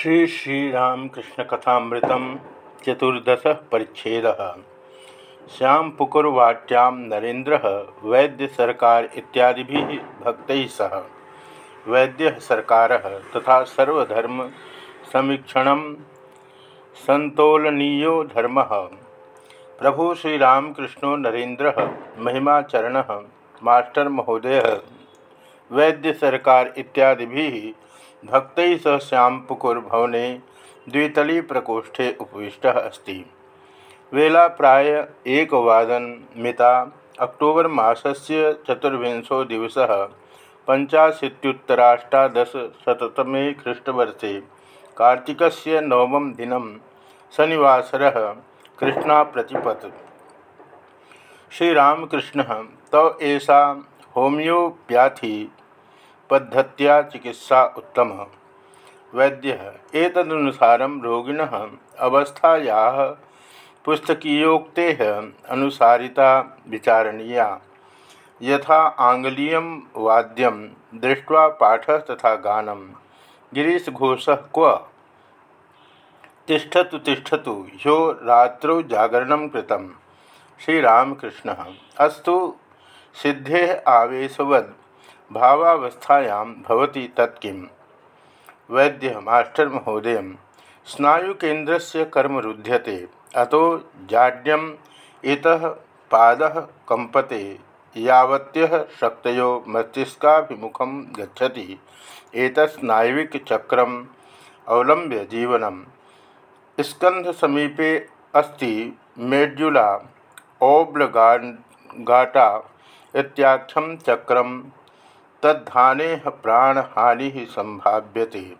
श्री श्रीरामकृष्ण कथामृतम चतुर्दश परिच्छेद। श्यामपुकुरवाट्यां नरेन्द्र वैद्य सरकार इत्यादि भक्त सह। वैद्य सरकार तथा सर्वधर्म समीक्षण संतोलनीयो धर्म। प्रभु श्रीरामकृष्णो नरेन्द्र महिमाचरण। मास्टर महोदय। वैद्य सरकार इत्यादि भक्त सह श्यामपुकुरभवने द्वितली प्रकोष्ठे उपविष्ट अस्त। वेला प्राय एकवादन मिता अक्टोबर मासस्य चतुर्विंशो दिवस पंचाशीत्युत्तराष्टादशशततमे ख्रीष्टवर्षे कार्तिकस्य नवमं दिनं शनिवासरः कृष्णा प्रतिपत् श्रीरामकृष्ण तव एषा होमियोप्याथी पद्धत्या चिकित्सा उत्तम। वैद्य एतदनुसार रोगिण अवस्थाया पुस्तकीयोक्ते अनुसारिता विचारणीया। यथा आंग्लीय वाद्यम दृष्ट्वा पाठ तथा गानम गिरीशघोष क्व? तिष्ठतु तिष्ठतु ह्यो रात्रौ जागरण कृतम श्रीरामकृष्ण अस्तु, सिद्धे आवेशवद भावावस्थायां भवति वैद्य, मास्टर महोदय, स्नायुकेन्द्रस्य कर्म रुध्यते, अतो जाड्यम इत पाद कंपते यावत्यः शक्तयो मस्तिष्काभिमुखं गच्छति। एतत् अवलंब्य जीवनं स्कन्धसमीपे अस्ति मेड्युला ओब्लगाटा इत्याख्यं चक्रम तद्धाने प्राणहानि संभाव्यते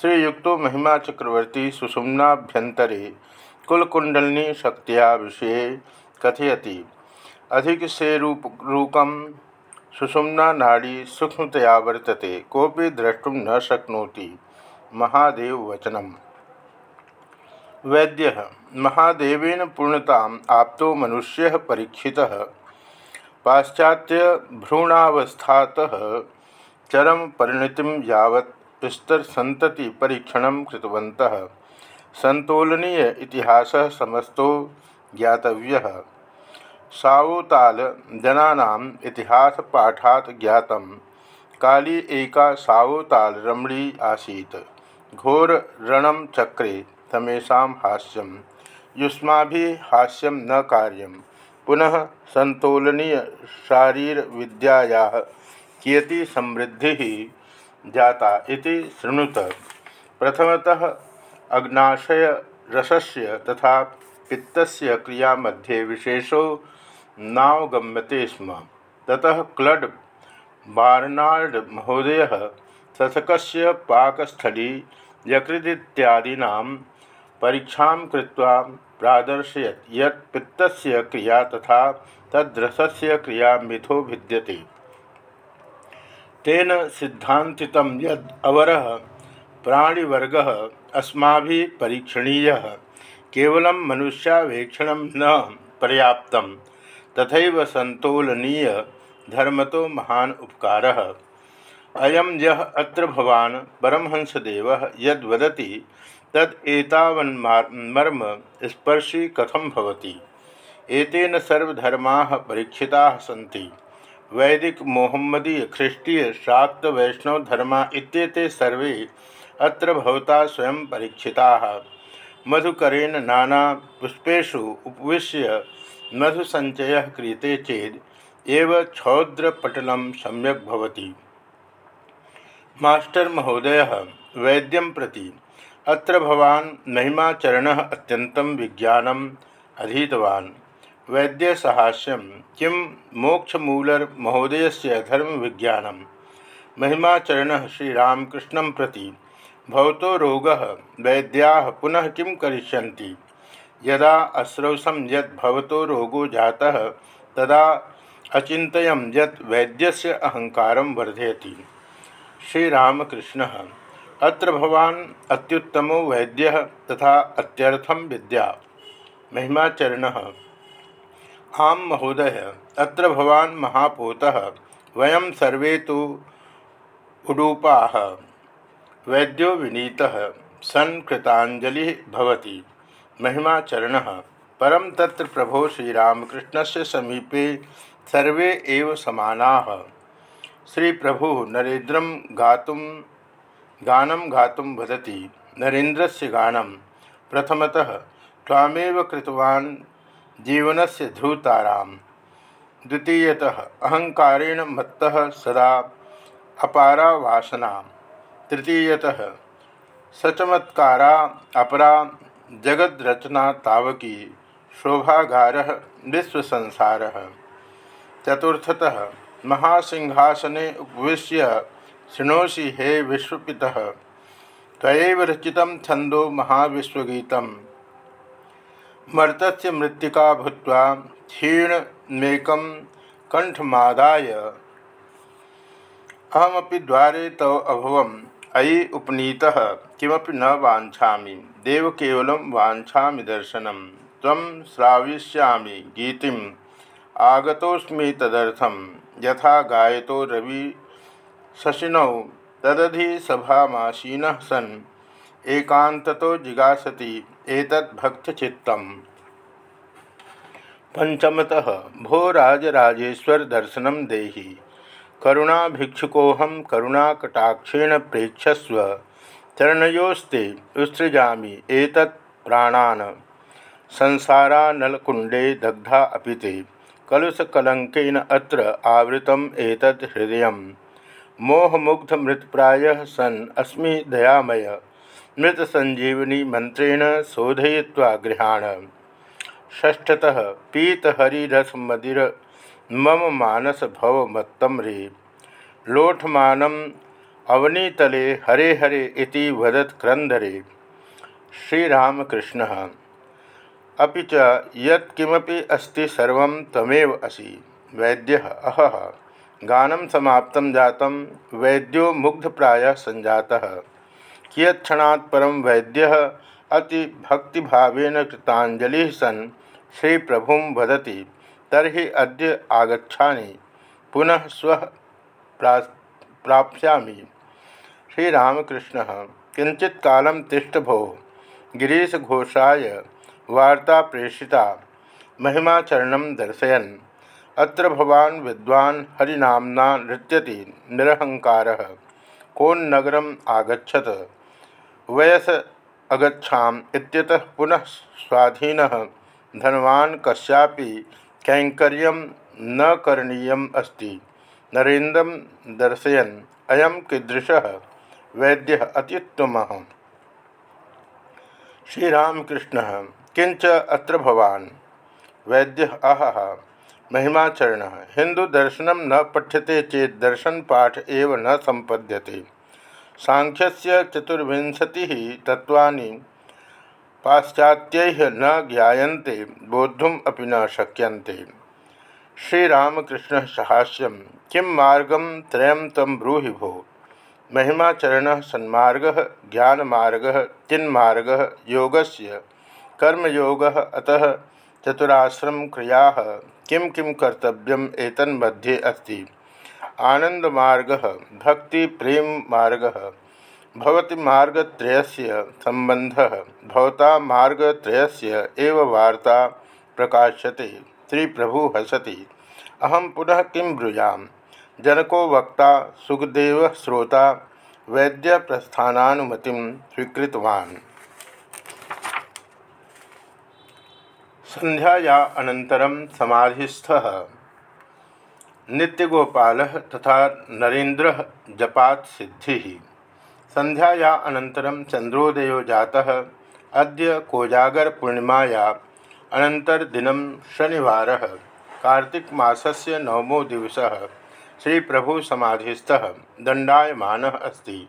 श्रीयुक्त महिमा चक्रवर्ती सुषुम्नाभ्यंतरे कुलकुंडलिनी शक्तिया विषय कथयति। अधिक से रूप रूकम सुषुम्ना नाड़ी सूक्ष्मतया वर्तते कोपी द्रष्टुम न शक्नोति। महादेव वचनम। वैद्य, महादेवेन पूर्णता आप्तो मनुष्य परीक्षितः। पाश्चात्य भ्रूणावस्थातः चरम परिणति यावत् स्तर संतति परीक्षण कृतवन्तः। संतोलनीय इतिहास समस्तो ज्ञातव्य। सावोताल जनानाम इतिहास पाठात ज्ञात काली एका सावोताल रमणी आसीत। घोर रणम चक्रे तमेशा हास्यम। युष्मा हास्यम न कार्यम। पुनः संतोलनीय शारीर विद्याया कियती समृद्धि जाता इति शृणुत। प्रथमतः अग्नाशय रसस्य तथा पित्तस्य क्रिया मध्ये विशेषो नावगम्यते स्म। ततः क्लड बार्नार्ड महोदय शतकस्य पाकस्थली यकृदित्यादीना परीक्षा प्रादर्शयत, यत् पित्तस्य क्रिया तथा तद्रसस्य क्रिया मिथो भिद्यते। तेन सिद्धांतित यद अवरः, प्राणिवर्गः अस्माभिः परीक्षणीयः, केवलं मनुष्यावेक्षणं न पर्याप्त तथा संतोलनीय धर्मतो महान उपकारः। अयं यः अत्र भवान् परमहंसदेवः यद्वदति तद एतावन्मर्म स्पर्शी कथम भवति? एतेन सर्वधर्माः परीक्षिताः सन्ति। वैदिक मोहम्मदीय ख्रिस्टीय शाक्त वैष्णव धर्मा इत्येते सर्वे अत्र भवता स्वयं परीक्षिताः। मधुकरेण नाना पुष्पेषु उपविश्य मधुसञ्चयः क्रियते चेद एव क्षौद्रपटलं सम्यक् भवति। मास्टर महोदयः वैद्यं प्रति अत्र भवान महिमाचरण अत्यंतं विज्ञानम अधीतवान्। वैद्यसहास्यम किं मोक्षमूलर महोदय से धर्म विज्ञानम महिमाचरण श्रीरामकृष्ण प्रति भवतो रोग वैद्या पुनः किं करिष्यन्ति? यदा अश्रौसम यद भवतो रोगो जाता, तदा अचिंतयम यत् वैद्यस्य अहंकारं वर्धयति। श्रीरामकृष्ण अत्र भवान अत्युत्तमो वैद्य तथा अत्यर्थम विद्या। महिमाचरण। आम, महोदय, अत्र भवान महापोतः वयम सर्वे तो उडूपा। वैद्यो विनीत, सन् महिमाचरण। परम तत्र प्रभो श्रीरामकृष्ण से समीपे सर्वे एव समानाः। श्री प्रभु नरेन्द्र गातुम गानम गातुम वदति नरेन्द्र से गानम प्रथमतः तामेव कृतवान् जीवनस्य ध्रुवतारां द्वितीयतः अहंकारेण मत्तः सदा अपारा वासना तृतीयतः, सचमत्कारा अपरा जगद्रचना तावकी शोभागार विश्वसंसार। चतुर्थतः, महासिंहासने उपवेश्य शृणोषि हे विश्वपिता। तयव रचित छंदो महाविश्वगीत। मर्त मृत्तिका भूत क्षीणमेक कंठमादाय अहमपि द्वारे तव अभवम, अयि उपनीतः, किमपि न वाछा देव केवल वाछा दर्शनम तम श्राविष्यामि गीतिम। आगतोस्मि तदर्थम यथा गायतो रवि शशिनौ तदधि सभासीन सन्। एकांततो जिगासति एतद्भक्तचित्तम् पंचमतः भो राजराजेश्वर दर्शनम देहि। करुणाभिक्षुकोहम करुणाकटाक्षेण प्रेक्षस्व चरणयोस्ते उत्सृजामि एतत् प्राणान्। संसारानलकुंडे दग्धा अपिते कलुषकलंकेन अत्र आवृतम एतद् हृदय मोहमुग्धमृतप्रायः सन् अस्मि दयामय। मृतसंजीवनी मंत्रेण शोधय्वा गृहाण। षष्ठतः पीतहरिरसमदिर मम मानस भव रे। लोठमानम अवनीतले हरे हरे इति वदत क्रंदरे श्रीरामकृष्ण। अभी च यत्किमपि अस्ति सर्वं तमेव असि। वैद्यः अहः। गानं समाप्तं जातं, वैद्यो मुग्धप्रायः सञ्जातः। कियत्क्षणात् परं वैद्यः अतिभक्तिभावेन कृताञ्जलिः सन् श्रीप्रभुं वदति, तर्हि अद्य आगच्छामि, पुनः श्वः प्रा प्राप्स्यामि। श्रीरामकृष्णः, किञ्चित् कालं भोः गिरीशघोषाय वार्ता प्रेषिता महिमाचरण दर्शयन। अत्र भवान विद्वान हरिनामना नृत्यति निरहंकार कोन्नगरम आगछत वयस अगछाम इत्यतः पुनः स्वाधीन। धनवान कस्यापि कैंकर्य न करणीय अस्ति। नरेन्द्र दर्शयन अयम कीदृश? वैद्य अत्युत्तम। श्रीरामकृष्ण किंच अत्र भवान? वैद्य आह महिमाचरण हिंदू दर्शन न पठ्यते चेत दर्शन पाठ एव न संपद्यते। सांख्य चतुर्विंशति तत्वा पाश्चात्य न ज्ञाते बोद्धुम अपि न शक्यन्ते। श्रीरामकृष्ण सहास्यम, किं मार्गम तम ब्रूहि भो? महिमाचरण सन्मार्ग, ज्ञानमार्ग चिन्मार्ग योगस्य कर्मयोग, अतः चतुराश्रम क्रिया किं किं कर्तव्यम एतन्मध्ये अस्ति? आनंदमार्ग भक्ति प्रेम मार्ग, भवति मार्गत्रयस्य संबंधः भवता मार्गत्रयस्य एव वार्ता प्रकाश्यते श्री प्रभु हसति। अहम पुनः किं ब्रूयाम? जनको वक्ता, सुखदेव श्रोता वैद्य प्रस्थानानुमति स्वीकृतवान्। संध्याया अनन्तरं समाधिस्थः। नित्यगोपाल तथा नरेन्द्र जपात सिद्धि। संध्याया अनन्तरं चंद्रोदयो जातः। अद्य कोजागर पूर्णिमाया। अनन्तरदिनं शनिवारः। कार्तिक मासस्य नवमो दिवसः। श्री प्रभु समाधिस्थः। दण्डायमानः अस्ति।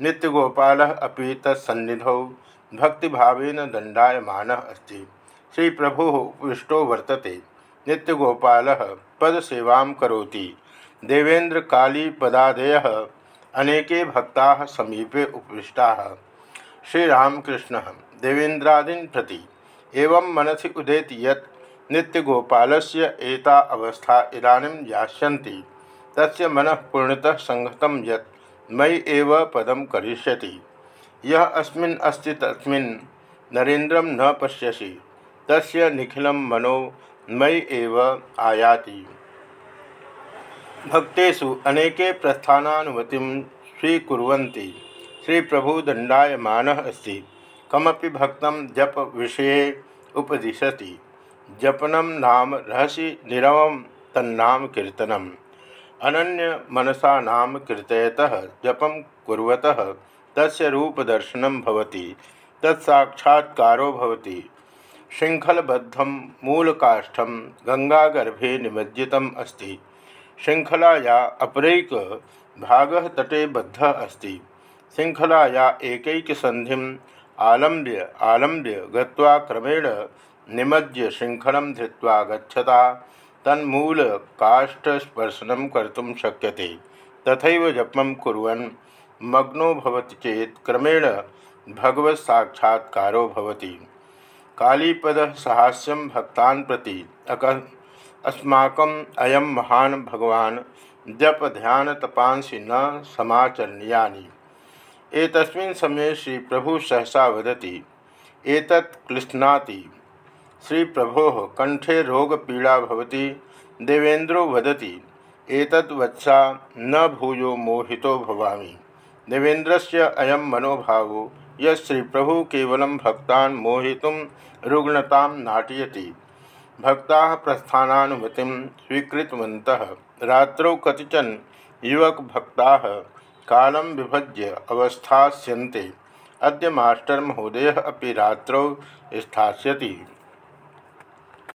नित्यगोपालः अपि तत्सन्निधौ। भक्तिभावेन दण्डायमानः अस्ति। श्री प्रभु उपृष्टो वर्तते। नित्यगोपाल पदसेवा कौती देवेन्द्र काली पदादय अनेके भक्ता समीपे उपृष्टा श्रीरामकृष्ण, देवेन्द्रादीन प्रति एवं मनसि उदेति यत् नित्यगोपालस्य एता अवस्था इदानीं यास्यन्ति। तस्य मनः पूर्णतः संहतं यत् मयि एव पदं करिष्यति। यह अस्मिन् अस्ति तस्मिन् नरेन्द्रं न पश्यसि। तस्य निखिलं मनो मयि एव आयाति। भक्तेषु अनेके प्रस्थानानुमतिं स्वीकुर्वन्ति। श्री प्रभु दंडायमान अस्ति। कमपि भक्त जप विषय उपदिशति। जपनम नाम रहसि निरवम तन्नाम कीर्तनम। अनन्य मनसा नाम कीर्तयतः जपम कुर्वतः, तस्य रूपदर्शनं भवति। तत्साक्षात्कारो भवति। शृङ्खलबद्धं मूलकाष्ठं गङ्गागर्भे निमज्जित अस्त। शृङ्खलाया अपरैक भागः तटे बद्धः अस्ति। शृङ्खलाया एकैकसन्धिम् आलम्ब्य आलम्ब्य गत्वा क्रमेण शृङ्खलं धृत्वा गच्छता तन्मूलकाष्ठस्पर्शनं कर्तुं शक्यते। तथैव जपं कुर्वन् मग्नो भवति चेत् क्रमेण भगवत्साक्षात्कारो भवति। कालीपदः सहास्यं भक्तान् प्रति अक अस्माकम् अयं महान् भगवान् जप ध्यान तपांसी न समाचरणीयानि एतस्मिन् समये श्री प्रभु सहसा वदति, एतत् क्लिश्नाति श्री प्रभो कंठे रोगपीड़ा भवति। देवेन्द्रो वदति एतत् वत्सा न भूयो मोहितो भवामि। देवेन्द्रस्य अयं मनोभावो यश्री प्रभु केवल भक्ता मोहित रुग्णता नाटयति। भक्ता प्रस्थानुमति स्वीकृतवन्तः। रात्रौ कतिचन युवक भक्ता कालम विभज्य अवस्थास्यन्ते। अद्य मास्टर महोदय अभी रात्रौ स्थास्यति।